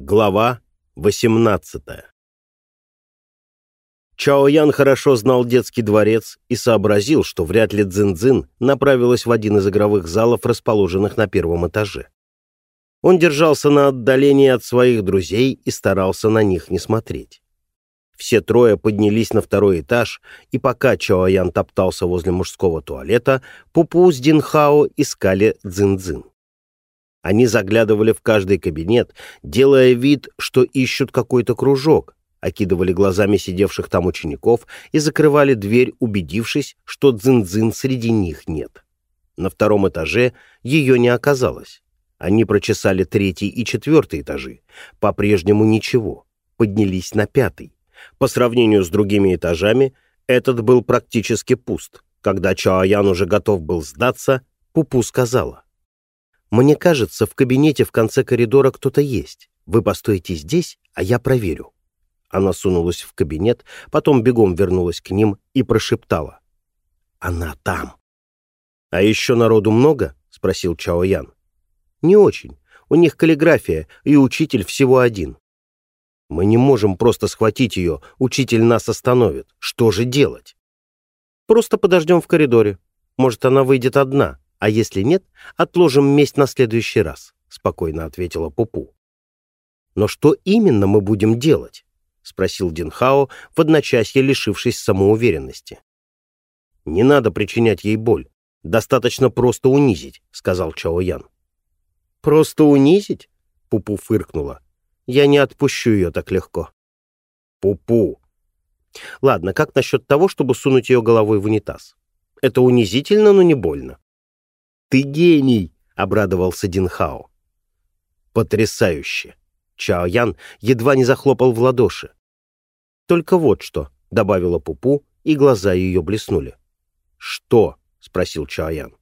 Глава 18 Чао Ян хорошо знал детский дворец и сообразил, что вряд ли Цзин-Цзин направилась в один из игровых залов, расположенных на первом этаже. Он держался на отдалении от своих друзей и старался на них не смотреть. Все трое поднялись на второй этаж, и пока Чао Ян топтался возле мужского туалета, Пупу с Динхао искали Цзин-Цзин. Они заглядывали в каждый кабинет, делая вид, что ищут какой-то кружок, окидывали глазами сидевших там учеников и закрывали дверь, убедившись, что дзин-дзин среди них нет. На втором этаже ее не оказалось. Они прочесали третий и четвертый этажи. По-прежнему ничего. Поднялись на пятый. По сравнению с другими этажами, этот был практически пуст. Когда Чаоян уже готов был сдаться, Пупу сказала. Мне кажется, в кабинете в конце коридора кто-то есть. Вы постойте здесь, а я проверю». Она сунулась в кабинет, потом бегом вернулась к ним и прошептала. «Она там». «А еще народу много?» — спросил Чао Ян. «Не очень. У них каллиграфия, и учитель всего один». «Мы не можем просто схватить ее, учитель нас остановит. Что же делать?» «Просто подождем в коридоре. Может, она выйдет одна», а если нет, отложим месть на следующий раз», — спокойно ответила Пупу. «Но что именно мы будем делать?» — спросил Динхао, в одночасье лишившись самоуверенности. «Не надо причинять ей боль. Достаточно просто унизить», — сказал Чао Ян. «Просто унизить?» — Пупу фыркнула. «Я не отпущу ее так легко». «Пупу!» «Ладно, как насчет того, чтобы сунуть ее головой в унитаз? Это унизительно, но не больно. «Ты гений!» — обрадовался Динхао. «Потрясающе!» Чао Ян едва не захлопал в ладоши. «Только вот что», — добавила Пупу, и глаза ее блеснули. «Что?» — спросил Чао Ян.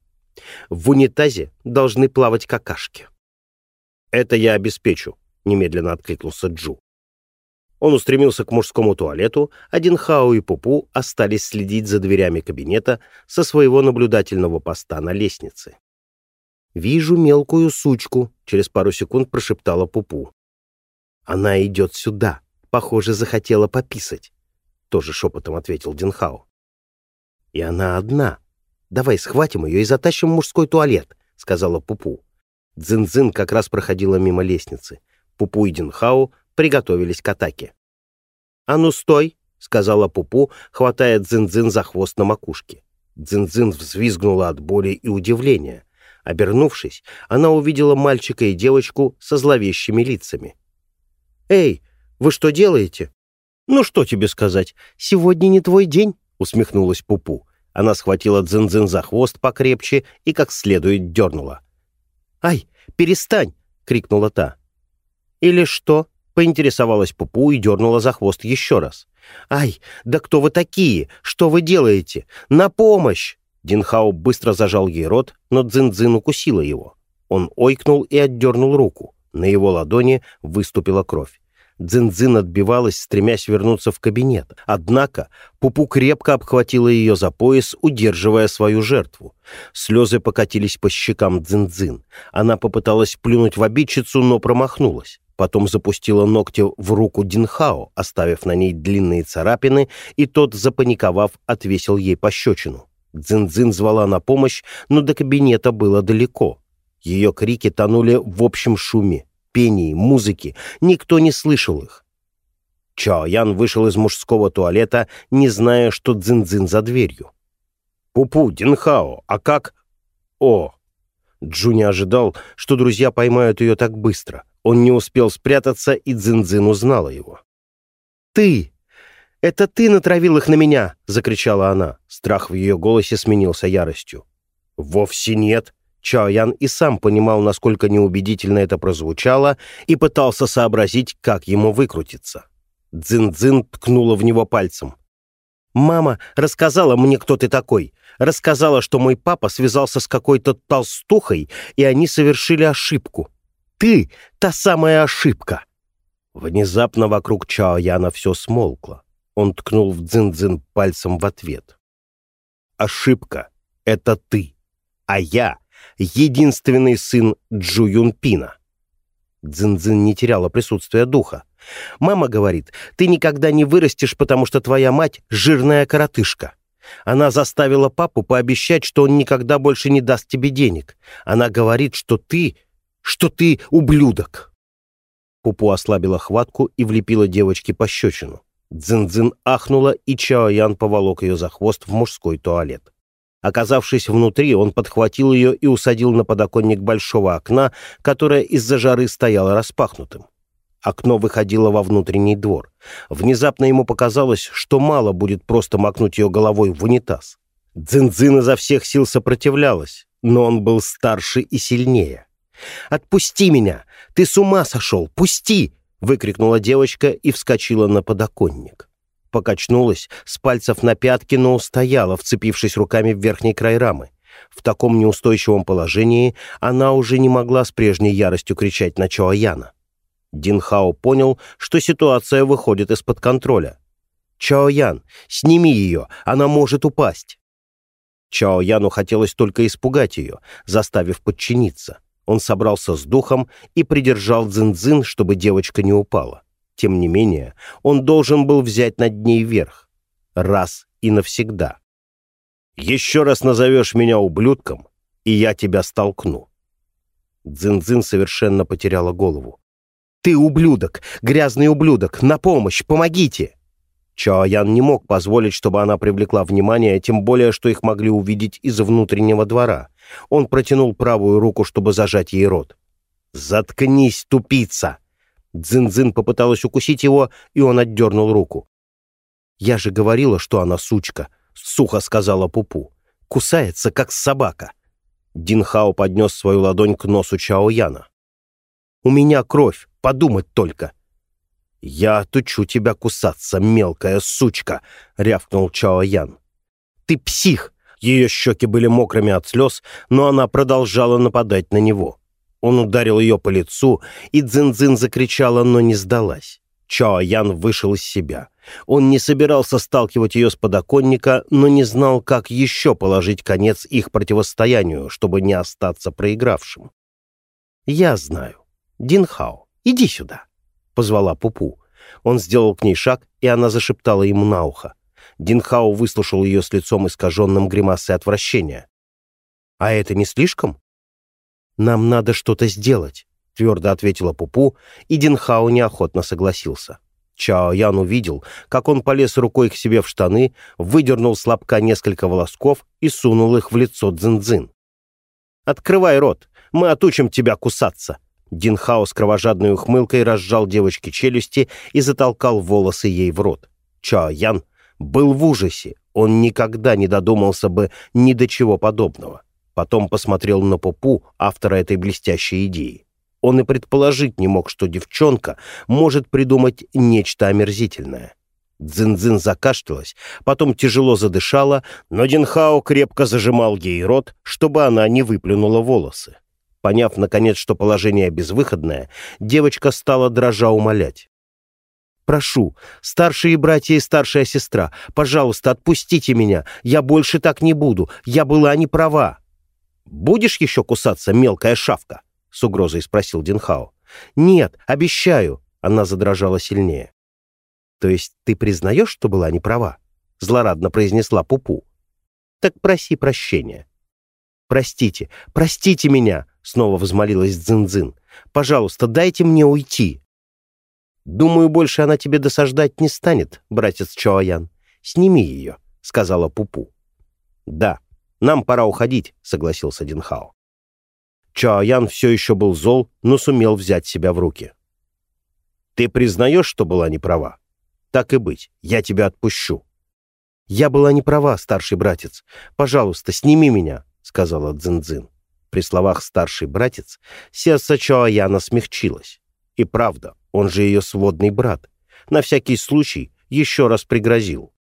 «В унитазе должны плавать какашки». «Это я обеспечу», — немедленно откликнулся Джу. Он устремился к мужскому туалету, а Динхао и Пупу остались следить за дверями кабинета со своего наблюдательного поста на лестнице. «Вижу мелкую сучку», — через пару секунд прошептала Пупу. «Она идет сюда. Похоже, захотела пописать», — тоже шепотом ответил Динхао. «И она одна. Давай схватим ее и затащим в мужской туалет», — сказала Пупу. Дзин-дзин как раз проходила мимо лестницы. Пупу и Динхао приготовились к атаке. «А ну, стой!» — сказала Пупу, хватая Дзин-Дзин за хвост на макушке. Дзин-Дзин взвизгнула от боли и удивления. Обернувшись, она увидела мальчика и девочку со зловещими лицами. «Эй, вы что делаете?» «Ну что тебе сказать, сегодня не твой день», — усмехнулась Пупу. Она схватила Дзин-Дзин за хвост покрепче и как следует дернула. «Ай, перестань!» — крикнула та. «Или что?» Поинтересовалась Пупу и дернула за хвост еще раз. «Ай, да кто вы такие? Что вы делаете? На помощь!» Динхао быстро зажал ей рот, но Цзин-Цзин укусила его. Он ойкнул и отдернул руку. На его ладони выступила кровь. Дзин-Дзин отбивалась, стремясь вернуться в кабинет. Однако Пупу крепко обхватила ее за пояс, удерживая свою жертву. Слезы покатились по щекам Дзин-Дзин. Она попыталась плюнуть в обидчицу, но промахнулась. Потом запустила ногти в руку Динхао, оставив на ней длинные царапины, и тот, запаниковав, отвесил ей пощечину. Дзин-дзин звала на помощь, но до кабинета было далеко. Ее крики тонули в общем шуме, пении, музыке. Никто не слышал их. Чао Ян вышел из мужского туалета, не зная, что Дзин-дзин за дверью. «Пупу, Динхао, а как...» «О!» Джу не ожидал, что друзья поймают ее так быстро. Он не успел спрятаться, и Дзин-Дзин узнала его. «Ты! Это ты натравил их на меня!» — закричала она. Страх в ее голосе сменился яростью. «Вовсе нет!» Чаоян и сам понимал, насколько неубедительно это прозвучало, и пытался сообразить, как ему выкрутиться. Дзин-Дзин ткнула в него пальцем. «Мама рассказала мне, кто ты такой. Рассказала, что мой папа связался с какой-то толстухой, и они совершили ошибку ты — та самая ошибка!» Внезапно вокруг Чао Яна все смолкло. Он ткнул в Дзин-Дзин пальцем в ответ. «Ошибка — это ты, а я — единственный сын Джу Юнпина». Дзин-дзин не теряла присутствия духа. «Мама говорит, ты никогда не вырастешь, потому что твоя мать — жирная коротышка. Она заставила папу пообещать, что он никогда больше не даст тебе денег. Она говорит, что ты... что ты ублюдок!» Пупу ослабила хватку и влепила девочке пощечину. Дзин-дзин ахнула, и Чао Ян поволок ее за хвост в мужской туалет. Оказавшись внутри, он подхватил ее и усадил на подоконник большого окна, которое из-за жары стояло распахнутым. Окно выходило во внутренний двор. Внезапно ему показалось, что мало будет просто макнуть ее головой в унитаз. Дзин-дзин изо всех сил сопротивлялась, но он был старше и сильнее. «Отпусти меня! Ты с ума сошел! Пусти!» — выкрикнула девочка и вскочила на подоконник. Покачнулась, с пальцев на пятки, но устояла, вцепившись руками в верхний край рамы. В таком неустойчивом положении она уже не могла с прежней яростью кричать на Чоаяна. Динхао понял, что ситуация выходит из-под контроля. «Чао-Ян, сними ее, она может упасть!» Чао-Яну хотелось только испугать ее, заставив подчиниться. Он собрался с духом и придержал Дзин-Дзин, чтобы девочка не упала. Тем не менее, он должен был взять над ней верх. Раз и навсегда. «Еще раз назовешь меня ублюдком, и я тебя столкну». Дзин-Дзин совершенно потеряла голову. «Ты ублюдок! Грязный ублюдок! На помощь! Помогите!» Чаоян не мог позволить, чтобы она привлекла внимание, тем более, что их могли увидеть из внутреннего двора. Он протянул правую руку, чтобы зажать ей рот. «Заткнись, тупица!» Дзин-дзин попыталась укусить его, и он отдернул руку. «Я же говорила, что она сучка», — сухо сказала Пупу. «Кусается, как собака». Динхао поднес свою ладонь к носу Чаояна. «У меня кровь, подумать только!» «Я отучу тебя кусаться, мелкая сучка!» — рявкнул Чао Ян. «Ты псих!» Ее щеки были мокрыми от слез, но она продолжала нападать на него. Он ударил ее по лицу, и Дзин-Дзин закричала, но не сдалась. Чао Ян вышел из себя. Он не собирался сталкивать ее с подоконника, но не знал, как еще положить конец их противостоянию, чтобы не остаться проигравшим. «Я знаю. Динхао, иди сюда», — позвала Пупу. Он сделал к ней шаг, и она зашептала ему на ухо. Динхао выслушал ее с лицом искаженным гримасой отвращения. «А это не слишком?» «Нам надо что-то сделать», — твердо ответила Пупу, и Динхао неохотно согласился. Чао Ян увидел, как он полез рукой к себе в штаны, выдернул с лобка несколько волосков и сунул их в лицо Цзин-Цзин. «Открывай рот, мы отучим тебя кусаться!» Динхао с кровожадной ухмылкой разжал девочке челюсти и затолкал волосы ей в рот. Чао Ян был в ужасе, он никогда не додумался бы ни до чего подобного. Потом посмотрел на Попу, автора этой блестящей идеи. Он и предположить не мог, что девчонка может придумать нечто омерзительное. Дзин-дзин закашлялась, потом тяжело задышала, но Динхао крепко зажимал ей рот, чтобы она не выплюнула волосы. Поняв, наконец, что положение безвыходное, девочка стала дрожа умолять. Прошу, старшие братья и старшая сестра, пожалуйста, отпустите меня. Я больше так не буду. Я была не права. Будешь еще кусаться, мелкая шавка? С угрозой спросил Динхао. Нет, обещаю. Она задрожала сильнее. То есть ты признаешь, что была не права? Злорадно произнесла Пупу. Так проси прощения. Простите, простите меня, снова взмолилась Дзин-Дзин. Пожалуйста, дайте мне уйти. «Думаю, больше она тебе досаждать не станет, братец Чоаян. Сними ее», — сказала Пупу. «Да, нам пора уходить», — согласился Динхао. Чоаян все еще был зол, но сумел взять себя в руки. «Ты признаешь, что была не права? Так и быть, я тебя отпущу». «Я была не права, старший братец. Пожалуйста, сними меня», — сказала Цзин-Цзин. При словах «старший братец» сердце Чоаяна смягчилось. И правда, он же ее сводный брат. На всякий случай еще раз пригрозил.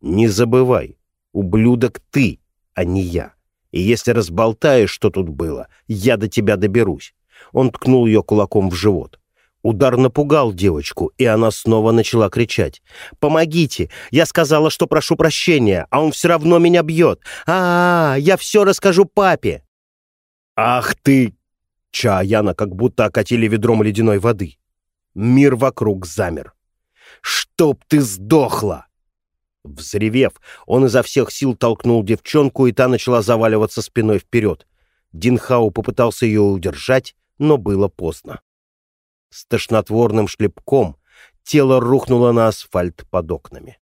«Не забывай, ублюдок ты, а не я. И если разболтаешь, что тут было, я до тебя доберусь». Он ткнул ее кулаком в живот. Удар напугал девочку, и она снова начала кричать. «Помогите! Я сказала, что прошу прощения, а он все равно меня бьет! а, -а, -а я все расскажу папе!» «Ах ты!» Чаяна как будто окатили ведром ледяной воды. Мир вокруг замер. «Чтоб ты сдохла!» Взревев, он изо всех сил толкнул девчонку, и та начала заваливаться спиной вперед. Динхау попытался ее удержать, но было поздно. С тошнотворным шлепком тело рухнуло на асфальт под окнами.